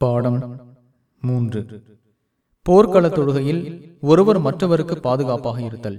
பாடம் மூன்று. போர்க்கள தொழுகையில் ஒருவர் மற்றவருக்கு பாதுகாப்பாக இருத்தல்.